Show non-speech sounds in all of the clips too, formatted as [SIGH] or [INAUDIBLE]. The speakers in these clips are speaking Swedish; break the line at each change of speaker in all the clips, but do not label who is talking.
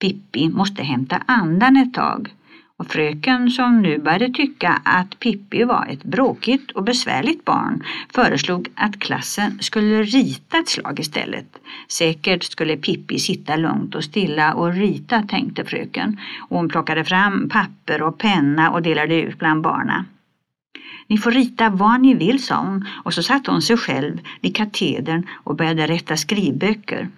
Pippi måste hämta andan ett tag och fröken som nu började tycka att Pippi var ett bråkigt och besvärligt barn föreslog att klassen skulle rita ett slag istället. Säkert skulle Pippi sitta lugnt och stilla och rita, tänkte fröken. Och hon plockade fram papper och penna och delade ut bland barna. Ni får rita vad ni vill, sa hon och så satte hon sig själv vid katedern och började rätta skrivböcker.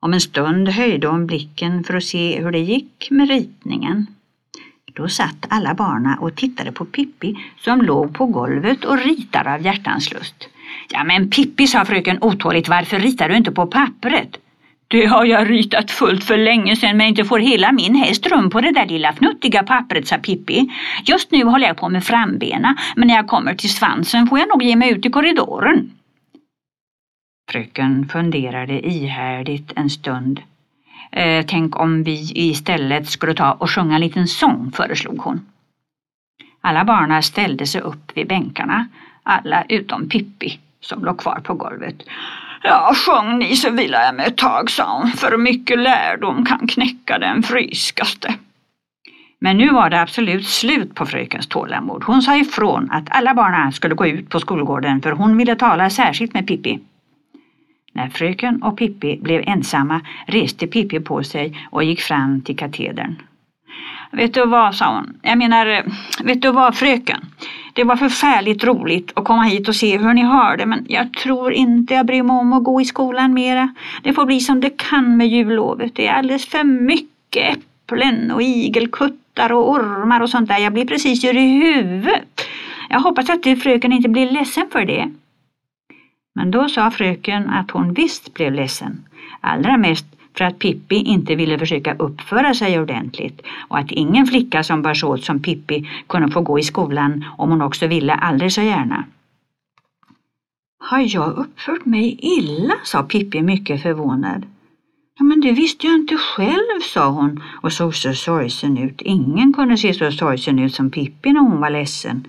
Om en stund höjde hon blicken för att se hur det gick med ritningen. Då satt alla barna och tittade på Pippi som låg på golvet och ritade av hjärtans lust. Ja men Pippi, sa fröken otåligt, varför ritar du inte på pappret? Det har jag ritat fullt för länge sedan men inte får hela min häst rum på det där lilla fnuttiga pappret, sa Pippi. Just nu håller jag på med frambena men när jag kommer till svansen får jag nog ge mig ut i korridoren. Fröken funderade ihärdigt en stund. Eh, tänk om vi istället skulle ta och sjunga en liten sång, föreslog hon. Alla barnen ställde sig upp vid bänkarna, alla utom Pippi som låg kvar på golvet. Ja, sjung ni så vilar jag mig ett tag, sa hon, för mycket lärdom kan knäcka den friskaste. Men nu var det absolut slut på frökens tålamod. Hon sa ifrån att alla barnen skulle gå ut på skolgården för hon ville tala särskilt med Pippi. När fröken och Pippi blev ensamma reste Pippi på sig och gick fram till katedern. Vet du vad, sa hon. Jag menar, vet du vad fröken? Det var förfärligt roligt att komma hit och se hur ni har det men jag tror inte jag bryr mig om att gå i skolan mera. Det får bli som det kan med jullovet. Det är alldeles för mycket äpplen och igelkuttar och ormar och sånt där. Jag blir precis yr i huvudet. Jag hoppas att du fröken inte blir ledsen för det. Men då sa fröken att hon visst blev ledsen. Allra mest för att Pippi inte ville försöka uppföra sig ordentligt och att ingen flicka som bars åt som Pippi kunde få gå i skolan om hon också ville aldrig så gärna. Har jag uppfört mig illa? sa Pippi mycket förvånad. Ja, men det visste jag inte själv, sa hon och såg så sorgsen ut. Ingen kunde se så sorgsen ut som Pippi när hon var ledsen.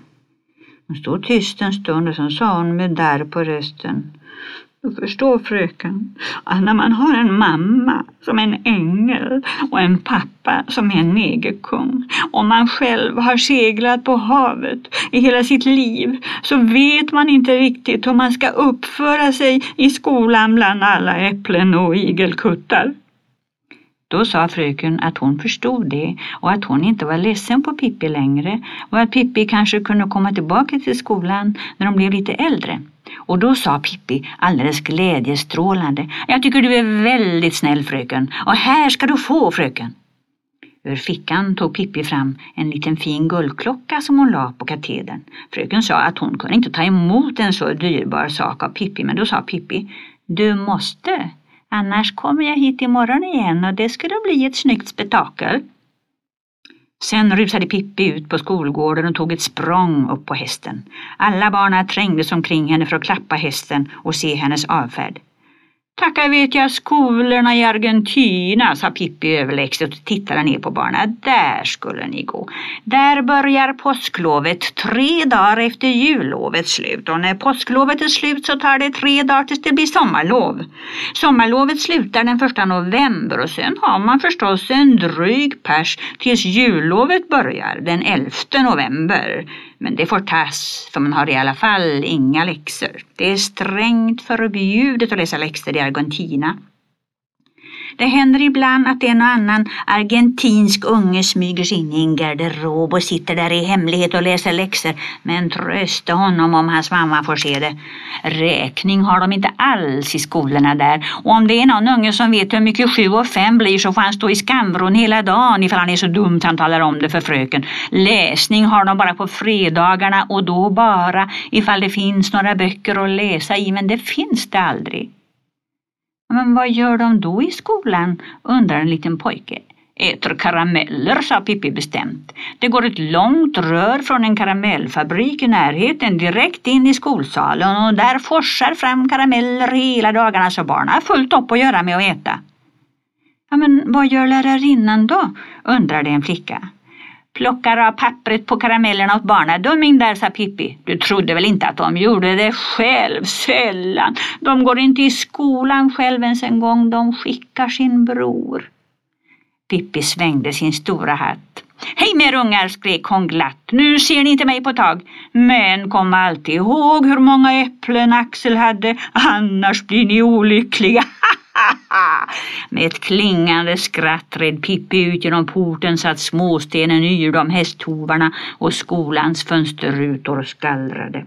Hon stod tyst en stund och så sa hon med darr på rösten. Du förstår fröken, att när man har en mamma som en ängel och en pappa som en negerkung och man själv har seglat på havet i hela sitt liv så vet man inte riktigt hur man ska uppföra sig i skolan bland alla äpplen och igelkuttar. Då sa fröken att hon förstod det och att hon inte var ledsen på Pippi längre och att Pippi kanske kunde komma tillbaka till skolan när de blev lite äldre. Och då sa Pippi alldeles glädjestrålande Jag tycker du är väldigt snäll fröken och här ska du få fröken. Ur fickan tog Pippi fram en liten fin guldklocka som hon la på katedern. Fröken sa att hon kunde inte ta emot en så dyrbar sak av Pippi men då sa Pippi Du måste Annars kommer jag hit imorgon igen och det skulle bli ett snyggt spektakel. Sen rusade Pippi ut på skolgården och tog ett språng upp på hästen. Alla barnen trängdes omkring henne för att klappa hästen och se hennes avfärd. Tacka vet jag skolorna i Argentina, sa Pippi överlägset och tittade ner på barnen. Där skulle ni gå. Där börjar påsklovet tre dagar efter jullovets slut och när påsklovet är slut så tar det tre dagar tills det blir sommarlov. Sommarlovet slutar den första november och sen har man förstås en dryg pers tills jullovet börjar den 11 november. Men det får tas, för man har i alla fall inga läxor. Det är strängt förbjudet att läsa läxor i Argentina. Det händer ibland att en och annan argentinsk unge smyger sig in i en garderob och sitter där i hemlighet och läser läxor. Men trösta honom om hans mamma får se det. Räkning har de inte alls i skolorna där. Och om det är någon unge som vet hur mycket sju och fem blir så får han stå i skamvrån hela dagen ifall han är så dumt han talar om det för fröken. Läsning har de bara på fredagarna och då bara ifall det finns några böcker att läsa i. Men det finns det aldrig. Men vad gör de då i skolan? undrar en liten pojke. Äter karameller, sa Pippi bestämt. Det går ett långt rör från en karamellfabrik i närheten direkt in i skolsalen och där forsar fram karameller hela dagarna så barnen har fullt upp att göra med att äta. Ja, men vad gör lärarinnan då? undrade en flicka. Plockar av pappret på karamellerna åt barnen. Dumming där, sa Pippi. Du trodde väl inte att de gjorde det själv? Sällan. De går inte i skolan själv ens en gång. De skickar sin bror. Pippi svängde sin stora hatt. Hej med er ungar, skrek hon glatt. Nu ser ni inte mig på ett tag. Men kom alltid ihåg hur många äpplen Axel hade, annars blir ni olyckliga. [LAUGHS] [LAUGHS] Med ett klingande skratt red Pippi ut genom porten så att småstenen yrde om hästhovarna och skolans fönsterrutor skallrade.